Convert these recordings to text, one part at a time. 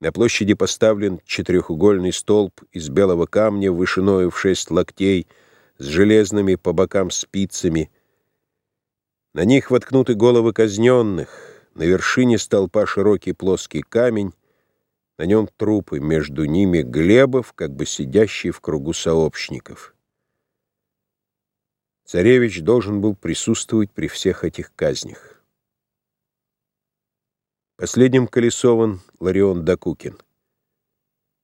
На площади поставлен четырехугольный столб из белого камня вышиною в шесть локтей с железными по бокам спицами. На них воткнуты головы казненных, на вершине столпа широкий плоский камень, на нем трупы, между ними Глебов, как бы сидящий в кругу сообщников. Царевич должен был присутствовать при всех этих казнях. Последним колесован Ларион Дакукин.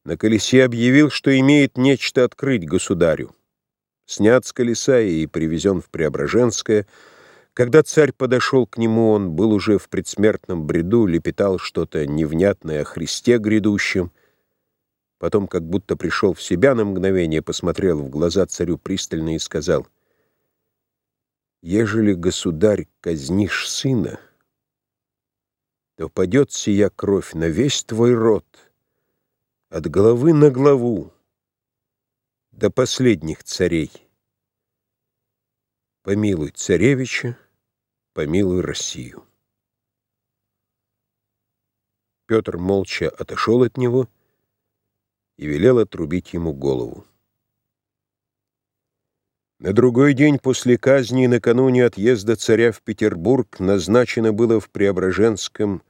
На колесе объявил, что имеет нечто открыть государю. Снят с колеса и привезен в Преображенское — когда царь подошел к нему, он был уже в предсмертном бреду, лепетал что-то невнятное о Христе грядущем. Потом, как будто пришел в себя на мгновение, посмотрел в глаза царю пристально и сказал, «Ежели, государь, казнишь сына, то падет сия кровь на весь твой род, от головы на главу, до последних царей. Помилуй царевича, помилуй Россию. Петр молча отошел от него и велел отрубить ему голову. На другой день после казни, накануне отъезда царя в Петербург, назначено было в Преображенском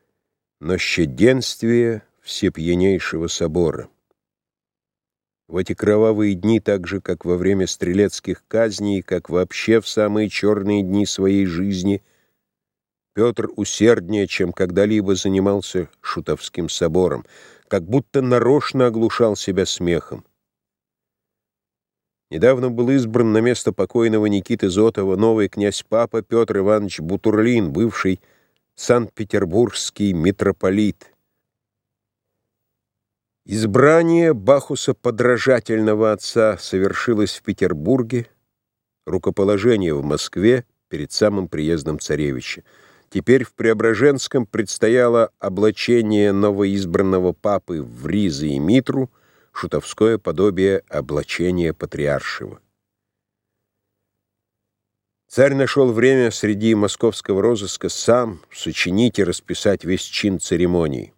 нощеденствие Всепьянейшего собора. В эти кровавые дни, так же, как во время стрелецких казней, как вообще в самые черные дни своей жизни, Петр усерднее, чем когда-либо занимался Шутовским собором, как будто нарочно оглушал себя смехом. Недавно был избран на место покойного Никиты Зотова новый князь-папа Петр Иванович Бутурлин, бывший Санкт-Петербургский митрополит. Избрание Бахуса подражательного отца совершилось в Петербурге, рукоположение в Москве перед самым приездом царевича. Теперь в Преображенском предстояло облачение новоизбранного папы в ризы и митру, шутовское подобие облачения патриаршего. Царь нашел время среди московского розыска сам сочинить и расписать весь чин церемонии.